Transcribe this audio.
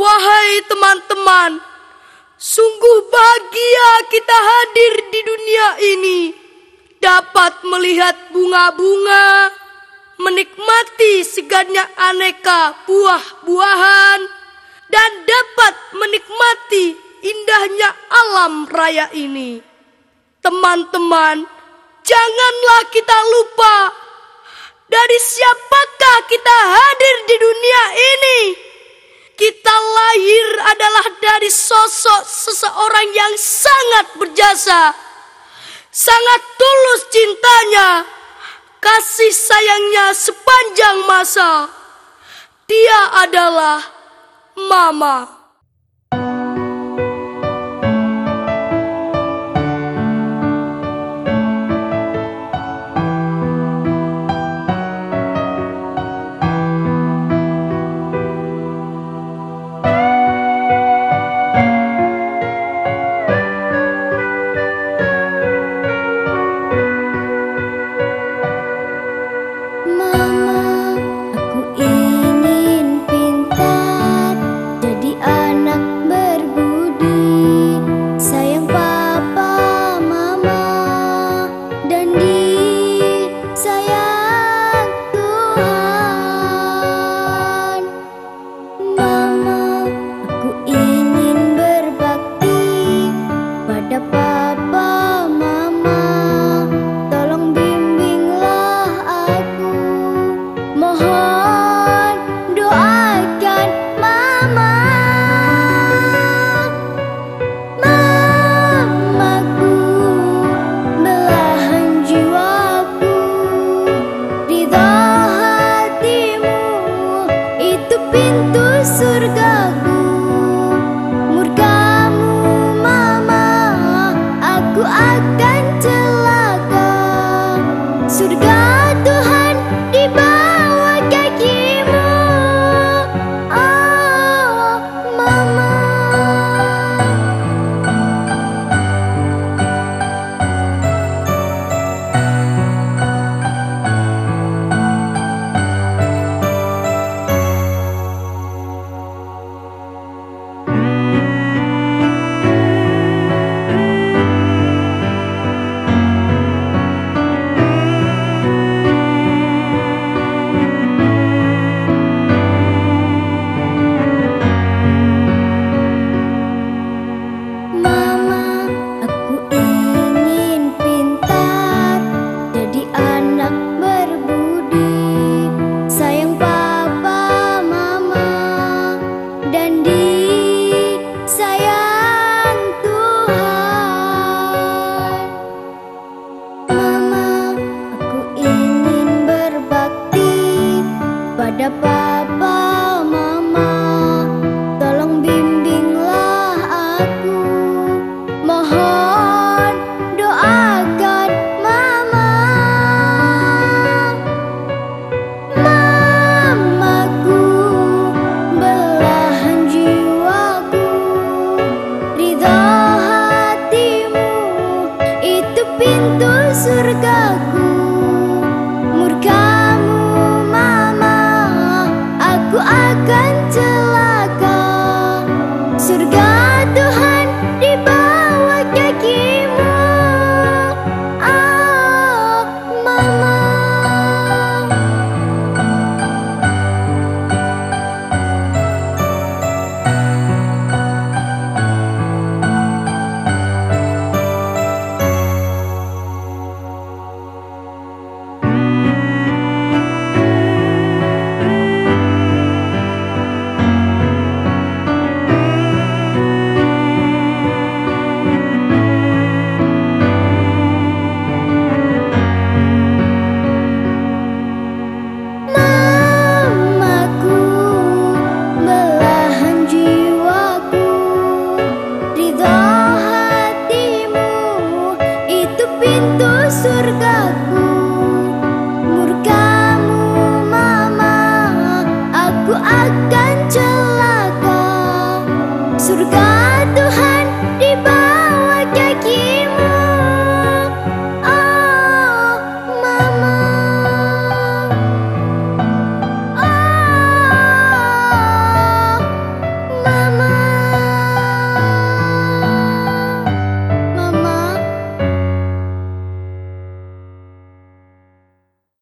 Wahai teman-teman, sungguh bahagia kita hadir di dunia ini. Dapat melihat bunga-bunga, menikmati segarnya aneka buah-buahan, dan dapat menikmati indahnya alam raya ini. Teman-teman, janganlah kita lupa dari siapakah kita hadir di dunia ini. Adalah dari sosok seseorang yang sangat berjasa, sangat tulus cintanya, kasih sayangnya sepanjang masa. Dia adalah Mama. Akan celaka. Surga